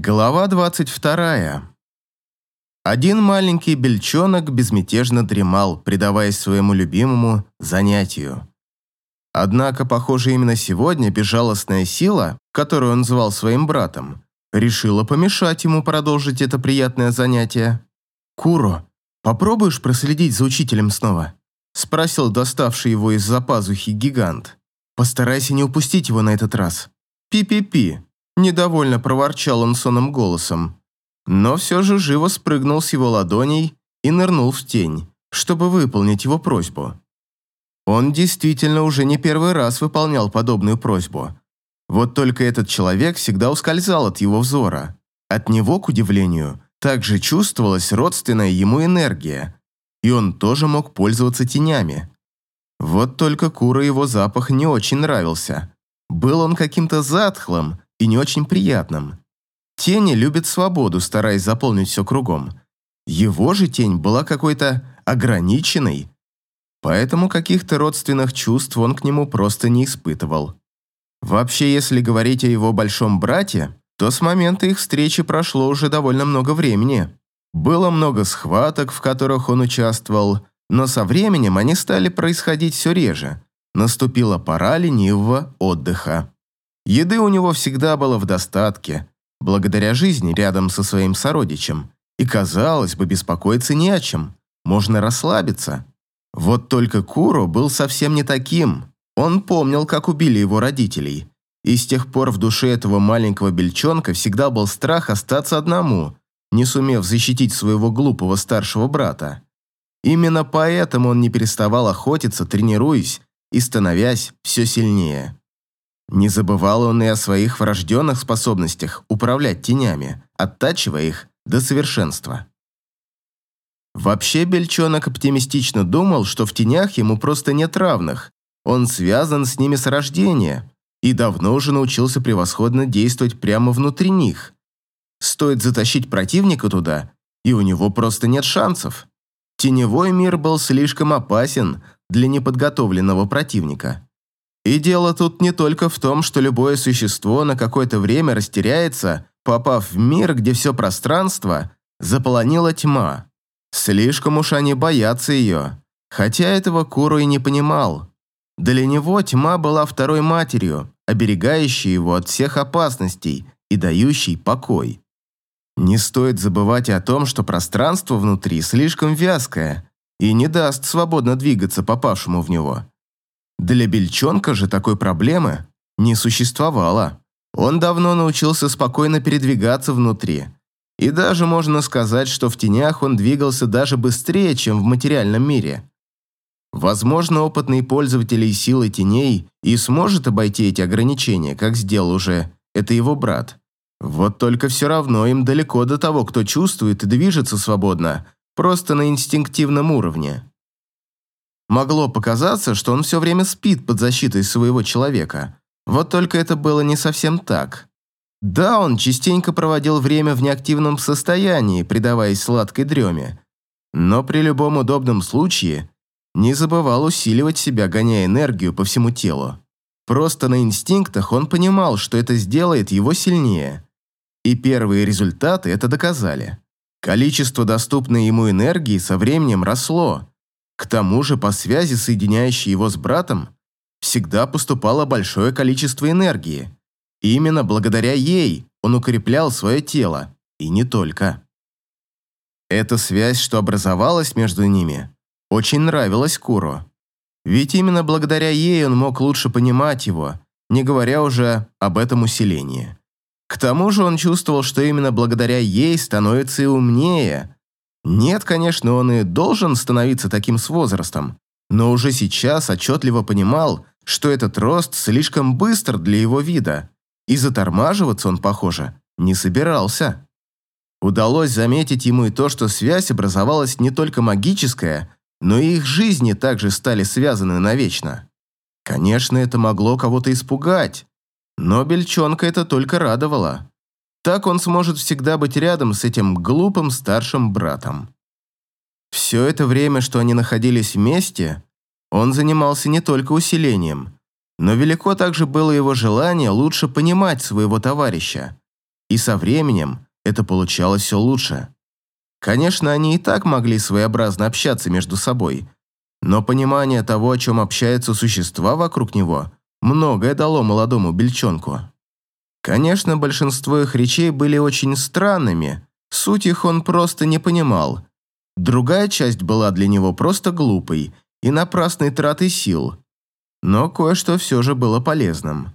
Глава 22. Один маленький бельчонок безмятежно дремал, предаваясь своему любимому занятию. Однако, похоже, именно сегодня безжалостная сила, которую он звал своим братом, решила помешать ему продолжить это приятное занятие. «Куро, попробуешь проследить за учителем снова?» – спросил доставший его из-за пазухи гигант. «Постарайся не упустить его на этот раз». «Пи-пи-пи», Недовольно проворчал он сонным голосом, но все же живо спрыгнул с его ладоней и нырнул в тень, чтобы выполнить его просьбу. Он действительно уже не первый раз выполнял подобную просьбу. Вот только этот человек всегда ускользал от его взора. От него, к удивлению, также чувствовалась родственная ему энергия, и он тоже мог пользоваться тенями. Вот только Кура его запах не очень нравился. Был он каким-то затхлым, и не очень приятным. Тени любят свободу, стараясь заполнить все кругом. Его же тень была какой-то ограниченной, поэтому каких-то родственных чувств он к нему просто не испытывал. Вообще, если говорить о его большом брате, то с момента их встречи прошло уже довольно много времени. Было много схваток, в которых он участвовал, но со временем они стали происходить все реже. Наступила пора ленивого отдыха. Еды у него всегда было в достатке, благодаря жизни рядом со своим сородичем. И, казалось бы, беспокоиться не о чем, можно расслабиться. Вот только Куро был совсем не таким. Он помнил, как убили его родителей. И с тех пор в душе этого маленького бельчонка всегда был страх остаться одному, не сумев защитить своего глупого старшего брата. Именно поэтому он не переставал охотиться, тренируясь и становясь все сильнее. Не забывал он и о своих врожденных способностях управлять тенями, оттачивая их до совершенства. Вообще Бельчонок оптимистично думал, что в тенях ему просто нет равных, он связан с ними с рождения и давно уже научился превосходно действовать прямо внутри них. Стоит затащить противника туда, и у него просто нет шансов. Теневой мир был слишком опасен для неподготовленного противника. И дело тут не только в том, что любое существо на какое-то время растеряется, попав в мир, где все пространство заполонила тьма. Слишком уж они боятся ее, хотя этого Куру и не понимал. Для него тьма была второй матерью, оберегающей его от всех опасностей и дающей покой. Не стоит забывать о том, что пространство внутри слишком вязкое и не даст свободно двигаться попавшему в него. Для Бельчонка же такой проблемы не существовало. Он давно научился спокойно передвигаться внутри. И даже можно сказать, что в тенях он двигался даже быстрее, чем в материальном мире. Возможно, опытный пользователь силы теней и сможет обойти эти ограничения, как сделал уже это его брат. Вот только все равно им далеко до того, кто чувствует и движется свободно, просто на инстинктивном уровне. Могло показаться, что он все время спит под защитой своего человека. Вот только это было не совсем так. Да, он частенько проводил время в неактивном состоянии, предаваясь сладкой дреме. Но при любом удобном случае не забывал усиливать себя, гоняя энергию по всему телу. Просто на инстинктах он понимал, что это сделает его сильнее. И первые результаты это доказали. Количество доступной ему энергии со временем росло, к тому же по связи, соединяющей его с братом, всегда поступало большое количество энергии. И именно благодаря ей он укреплял свое тело, и не только. Эта связь, что образовалась между ними, очень нравилась Куру. Ведь именно благодаря ей он мог лучше понимать его, не говоря уже об этом усилении. К тому же он чувствовал, что именно благодаря ей становится и умнее, нет, конечно, он и должен становиться таким с возрастом, но уже сейчас отчетливо понимал, что этот рост слишком быстр для его вида, и затормаживаться он, похоже, не собирался. Удалось заметить ему и то, что связь образовалась не только магическая, но и их жизни также стали связаны навечно. Конечно, это могло кого-то испугать, но Бельчонка это только радовало. Так он сможет всегда быть рядом с этим глупым старшим братом. Все это время, что они находились вместе, он занимался не только усилением, но велико также было его желание лучше понимать своего товарища. и со временем это получалось все лучше. Конечно, они и так могли своеобразно общаться между собой, но понимание того, о чем общаются существа вокруг него, многое дало молодому бельчонку. Конечно, большинство их речей были очень странными, суть их он просто не понимал. Другая часть была для него просто глупой и напрасной тратой сил. Но кое-что все же было полезным.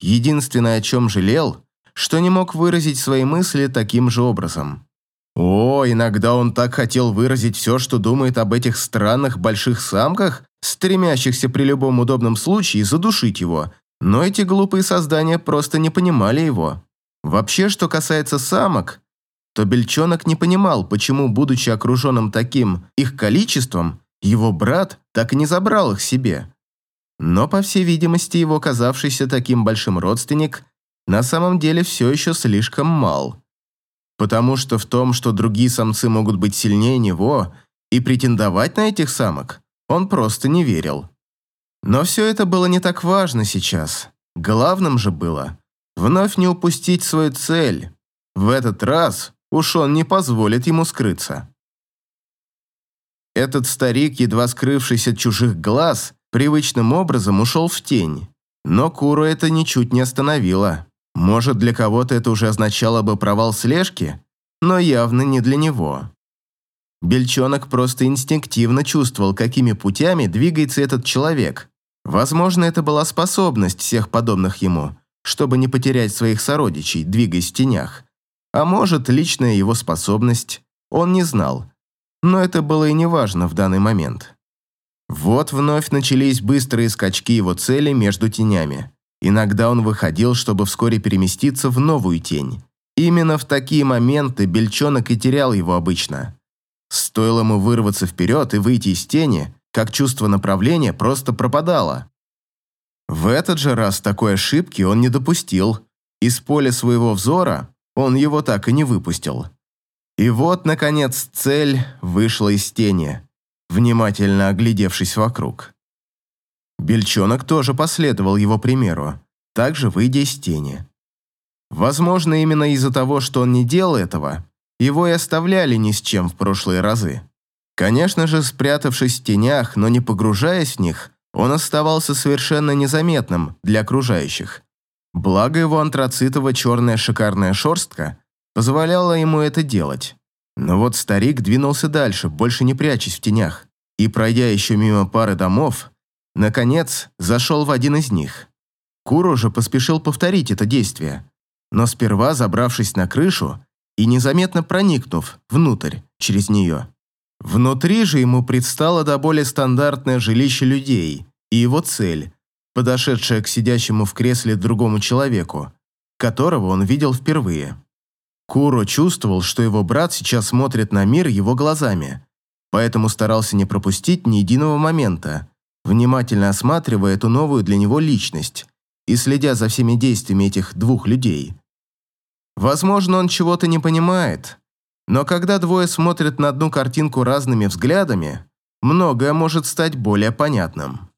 Единственное, о чем жалел, что не мог выразить свои мысли таким же образом. О, иногда он так хотел выразить все, что думает об этих странных больших самках, стремящихся при любом удобном случае задушить его, но эти глупые создания просто не понимали его. Вообще, что касается самок, то Бельчонок не понимал, почему, будучи окруженным таким их количеством, его брат так и не забрал их себе. Но, по всей видимости, его казавшийся таким большим родственник на самом деле все еще слишком мал потому что в том, что другие самцы могут быть сильнее него и претендовать на этих самок, он просто не верил. Но все это было не так важно сейчас. Главным же было вновь не упустить свою цель. В этот раз уж он не позволит ему скрыться. Этот старик, едва скрывшись от чужих глаз, привычным образом ушел в тень. Но Куру это ничуть не остановило. Может, для кого-то это уже означало бы провал слежки, но явно не для него. Бельчонок просто инстинктивно чувствовал, какими путями двигается этот человек. Возможно, это была способность всех подобных ему, чтобы не потерять своих сородичей, двигаясь в тенях. А может, личная его способность, он не знал. Но это было и неважно в данный момент. Вот вновь начались быстрые скачки его цели между тенями. Иногда он выходил, чтобы вскоре переместиться в новую тень. Именно в такие моменты Бельчонок и терял его обычно. Стоило ему вырваться вперед и выйти из тени, как чувство направления просто пропадало. В этот же раз такой ошибки он не допустил. Из поля своего взора он его так и не выпустил. И вот, наконец, цель вышла из тени, внимательно оглядевшись вокруг. Бельчонок тоже последовал его примеру, также выйдя из тени. Возможно, именно из-за того, что он не делал этого, его и оставляли ни с чем в прошлые разы. Конечно же, спрятавшись в тенях, но не погружаясь в них, он оставался совершенно незаметным для окружающих. Благо его антрацитово-черная шикарная шерстка позволяла ему это делать. Но вот старик двинулся дальше, больше не прячась в тенях, и, пройдя еще мимо пары домов, Наконец, зашел в один из них. Куру же поспешил повторить это действие, но сперва забравшись на крышу и незаметно проникнув внутрь через нее. Внутри же ему предстало до более стандартное жилище людей и его цель, подошедшая к сидящему в кресле другому человеку, которого он видел впервые. Куро чувствовал, что его брат сейчас смотрит на мир его глазами, поэтому старался не пропустить ни единого момента, внимательно осматривая эту новую для него личность и следя за всеми действиями этих двух людей. Возможно, он чего-то не понимает, но когда двое смотрят на одну картинку разными взглядами, многое может стать более понятным.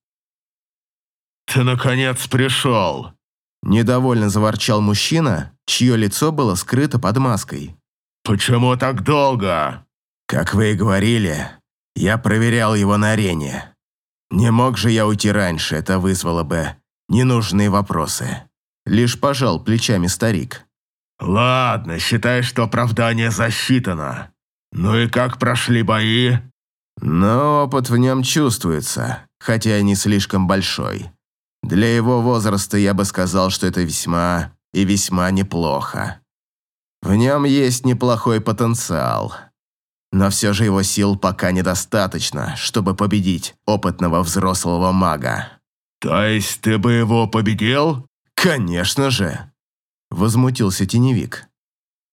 «Ты, наконец, пришел!» Недовольно заворчал мужчина, чье лицо было скрыто под маской. «Почему так долго?» «Как вы и говорили, я проверял его на арене. Не мог же я уйти раньше, это вызвало бы ненужные вопросы. Лишь пожал плечами старик. Ладно, считай, что оправдание засчитано. Ну и как прошли бои? Но опыт в нем чувствуется, хотя и не слишком большой. Для его возраста я бы сказал, что это весьма и весьма неплохо. В нем есть неплохой потенциал но все же его сил пока недостаточно, чтобы победить опытного взрослого мага. «То есть ты бы его победил?» «Конечно же!» Возмутился теневик.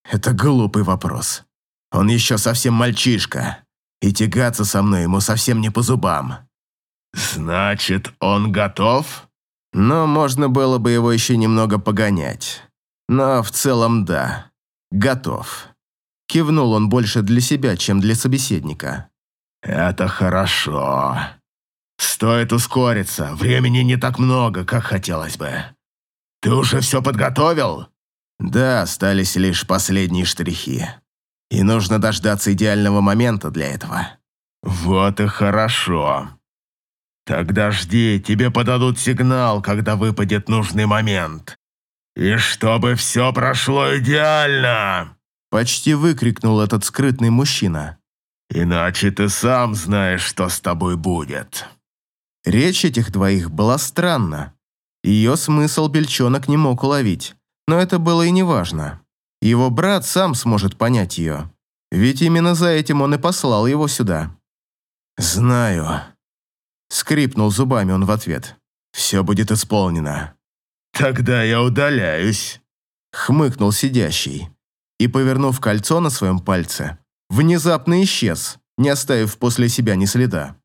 «Это глупый вопрос. Он еще совсем мальчишка, и тягаться со мной ему совсем не по зубам». «Значит, он готов?» Но можно было бы его еще немного погонять. Но в целом да, готов. Кивнул он больше для себя, чем для собеседника. «Это хорошо. Стоит ускориться, времени не так много, как хотелось бы. Ты уже все подготовил?» Да, остались лишь последние штрихи. И нужно дождаться идеального момента для этого. Вот и хорошо. Тогда жди, тебе подадут сигнал, когда выпадет нужный момент. И чтобы все прошло идеально!» Почти выкрикнул этот скрытный мужчина. «Иначе ты сам знаешь, что с тобой будет». Речь этих двоих была странна. Ее смысл Бельчонок не мог уловить, но это было и неважно. Его брат сам сможет понять ее, ведь именно за этим он и послал его сюда. «Знаю», — скрипнул зубами он в ответ. «Все будет исполнено». «Тогда я удаляюсь», — хмыкнул сидящий и, повернув кольцо на своем пальце, внезапно исчез, не оставив после себя ни следа.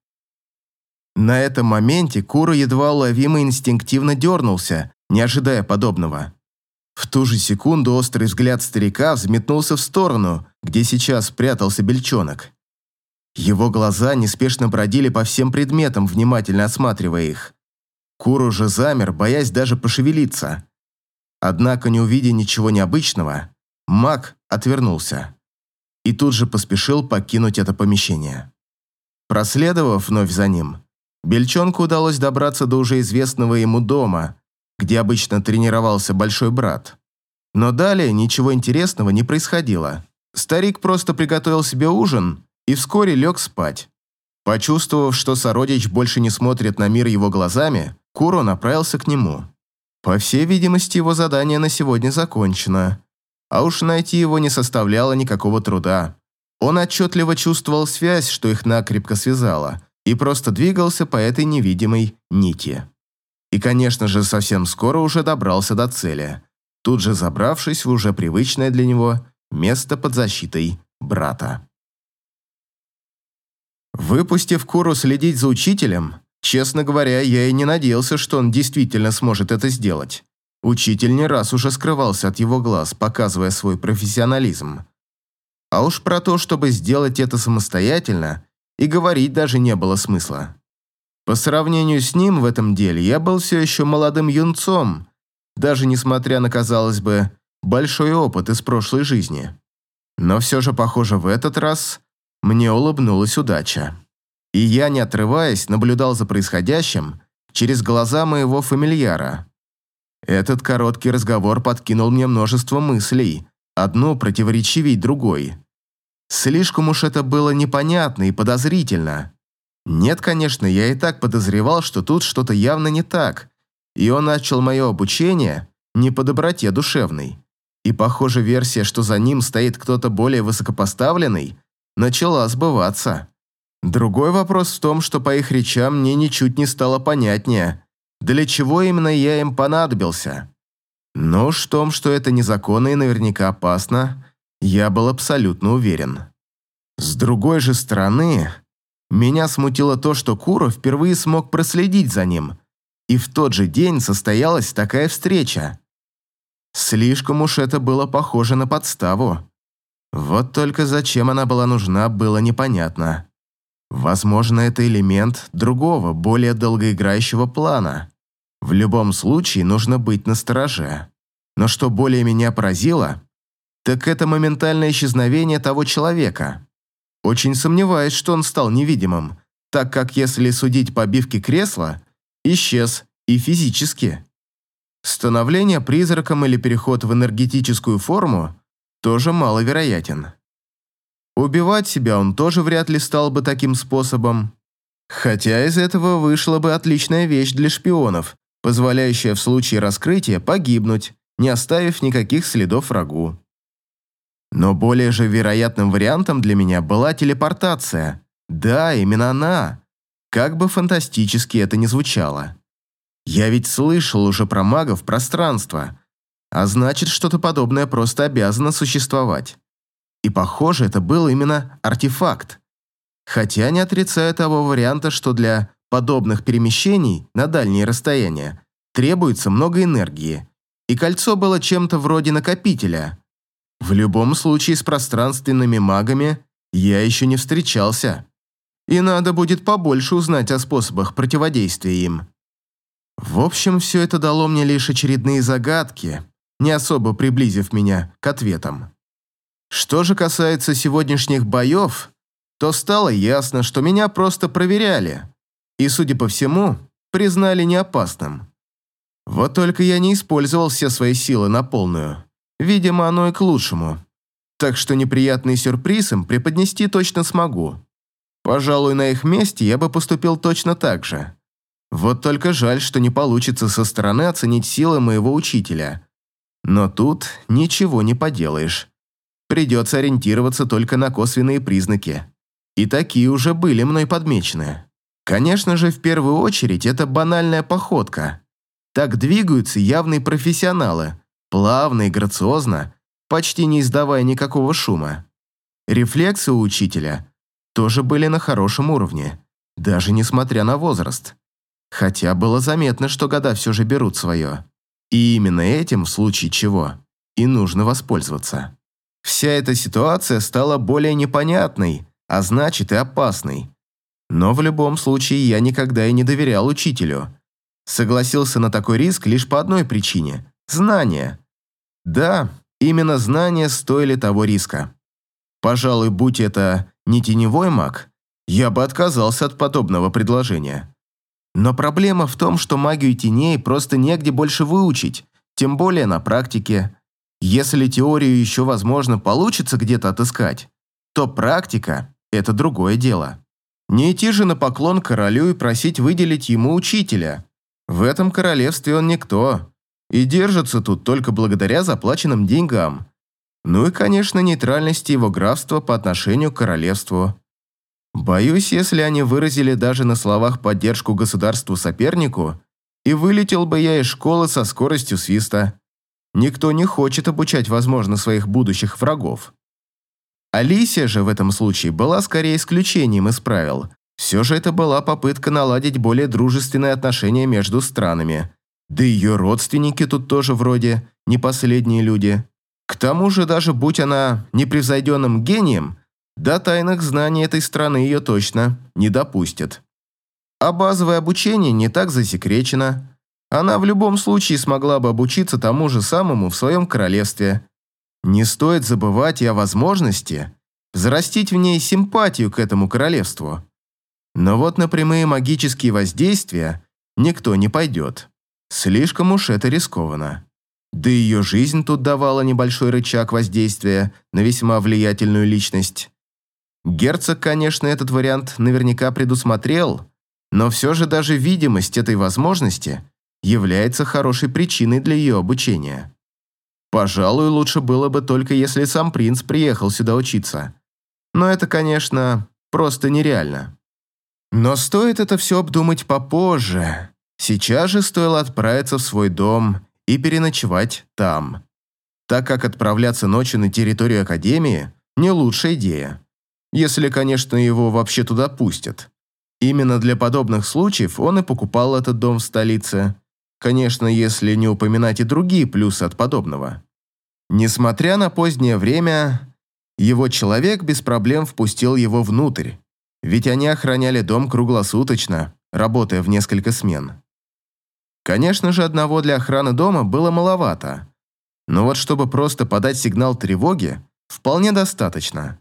На этом моменте Кура едва уловимо инстинктивно дернулся, не ожидая подобного. В ту же секунду острый взгляд старика взметнулся в сторону, где сейчас прятался бельчонок. Его глаза неспешно бродили по всем предметам, внимательно осматривая их. Кур уже замер, боясь даже пошевелиться. Однако, не увидя ничего необычного, маг отвернулся и тут же поспешил покинуть это помещение. Проследовав вновь за ним, Бельчонку удалось добраться до уже известного ему дома, где обычно тренировался большой брат. Но далее ничего интересного не происходило. Старик просто приготовил себе ужин и вскоре лег спать. Почувствовав, что сородич больше не смотрит на мир его глазами, Куро направился к нему. По всей видимости, его задание на сегодня закончено. А уж найти его не составляло никакого труда. Он отчетливо чувствовал связь, что их накрепко связала, и просто двигался по этой невидимой нити. И, конечно же, совсем скоро уже добрался до цели, тут же забравшись в уже привычное для него место под защитой брата. Выпустив Куру следить за учителем, честно говоря, я и не надеялся, что он действительно сможет это сделать. Учитель не раз уже скрывался от его глаз, показывая свой профессионализм. А уж про то, чтобы сделать это самостоятельно, и говорить даже не было смысла. По сравнению с ним в этом деле я был все еще молодым юнцом, даже несмотря на, казалось бы, большой опыт из прошлой жизни. Но все же, похоже, в этот раз мне улыбнулась удача. И я, не отрываясь, наблюдал за происходящим через глаза моего фамильяра. Этот короткий разговор подкинул мне множество мыслей, одну противоречивей другой. Слишком уж это было непонятно и подозрительно. Нет, конечно, я и так подозревал, что тут что-то явно не так, и он начал мое обучение не по доброте душевной. И, похоже, версия, что за ним стоит кто-то более высокопоставленный, начала сбываться. Другой вопрос в том, что по их речам мне ничуть не стало понятнее, для чего именно я им понадобился. Но уж в том, что это незаконно и наверняка опасно, я был абсолютно уверен. С другой же стороны, меня смутило то, что Куро впервые смог проследить за ним, и в тот же день состоялась такая встреча. Слишком уж это было похоже на подставу. Вот только зачем она была нужна, было непонятно. Возможно, это элемент другого, более долгоиграющего плана. В любом случае нужно быть настороже. Но что более меня поразило, так это моментальное исчезновение того человека. Очень сомневаюсь, что он стал невидимым, так как, если судить по обивке кресла, исчез и физически. Становление призраком или переход в энергетическую форму тоже маловероятен. Убивать себя он тоже вряд ли стал бы таким способом. Хотя из этого вышла бы отличная вещь для шпионов, позволяющая в случае раскрытия погибнуть, не оставив никаких следов врагу. Но более же вероятным вариантом для меня была телепортация. Да, именно она. Как бы фантастически это ни звучало. Я ведь слышал уже про магов пространства, а значит, что-то подобное просто обязано существовать. И похоже, это был именно артефакт. Хотя не отрицаю того варианта, что для подобных перемещений на дальние расстояния требуется много энергии, и кольцо было чем-то вроде накопителя – в любом случае с пространственными магами я еще не встречался. И надо будет побольше узнать о способах противодействия им. В общем, все это дало мне лишь очередные загадки, не особо приблизив меня к ответам. Что же касается сегодняшних боев, то стало ясно, что меня просто проверяли и, судя по всему, признали неопасным. Вот только я не использовал все свои силы на полную. Видимо, оно и к лучшему. Так что неприятный сюрприз им преподнести точно смогу. Пожалуй, на их месте я бы поступил точно так же. Вот только жаль, что не получится со стороны оценить силы моего учителя. Но тут ничего не поделаешь. Придется ориентироваться только на косвенные признаки. И такие уже были мной подмечены. Конечно же, в первую очередь, это банальная походка. Так двигаются явные профессионалы, плавно и грациозно, почти не издавая никакого шума. Рефлексы у учителя тоже были на хорошем уровне, даже несмотря на возраст. Хотя было заметно, что года все же берут свое. И именно этим, в случае чего, и нужно воспользоваться. Вся эта ситуация стала более непонятной, а значит и опасной. Но в любом случае я никогда и не доверял учителю. Согласился на такой риск лишь по одной причине – знания. Да, именно знания стоили того риска. Пожалуй, будь это не теневой маг, я бы отказался от подобного предложения. Но проблема в том, что магию теней просто негде больше выучить, тем более на практике. Если теорию еще, возможно, получится где-то отыскать, то практика – это другое дело. Не идти же на поклон королю и просить выделить ему учителя. В этом королевстве он никто. И держится тут только благодаря заплаченным деньгам. Ну и, конечно, нейтральности его графства по отношению к королевству. Боюсь, если они выразили даже на словах поддержку государству-сопернику, и вылетел бы я из школы со скоростью свиста. Никто не хочет обучать, возможно, своих будущих врагов. Алисия же в этом случае была скорее исключением из правил. Все же это была попытка наладить более дружественные отношения между странами. Да и ее родственники тут тоже вроде не последние люди. К тому же, даже будь она непревзойденным гением – до тайных знаний этой страны ее точно не допустят. А базовое обучение не так засекречено. Она в любом случае смогла бы обучиться тому же самому в своем королевстве. Не стоит забывать и о возможности взрастить в ней симпатию к этому королевству. Но вот на прямые магические воздействия никто не пойдет. Слишком уж это рискованно. Да и ее жизнь тут давала небольшой рычаг воздействия на весьма влиятельную личность. Герцог, конечно, этот вариант наверняка предусмотрел, но все же даже видимость этой возможности является хорошей причиной для ее обучения. Пожалуй, лучше было бы только если сам принц приехал сюда учиться. Но это, конечно, просто нереально. Но стоит это все обдумать попозже. Сейчас же стоило отправиться в свой дом и переночевать там. Так как отправляться ночью на территорию Академии – не лучшая идея. Если, конечно, его вообще туда пустят. Именно для подобных случаев он и покупал этот дом в столице. Конечно, если не упоминать и другие плюсы от подобного. Несмотря на позднее время, его человек без проблем впустил его внутрь, ведь они охраняли дом круглосуточно, работая в несколько смен. Конечно же, одного для охраны дома было маловато, но вот чтобы просто подать сигнал тревоги, вполне достаточно.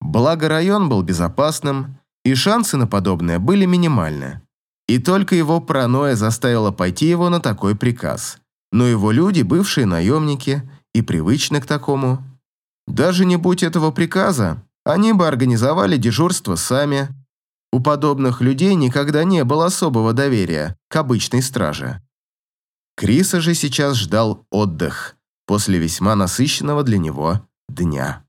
Благо район был безопасным, и шансы на подобное были минимальны. И только его паранойя заставила пойти его на такой приказ. Но его люди, бывшие наемники, и привычны к такому. Даже не будь этого приказа, они бы организовали дежурство сами. У подобных людей никогда не было особого доверия к обычной страже. Криса же сейчас ждал отдых после весьма насыщенного для него дня.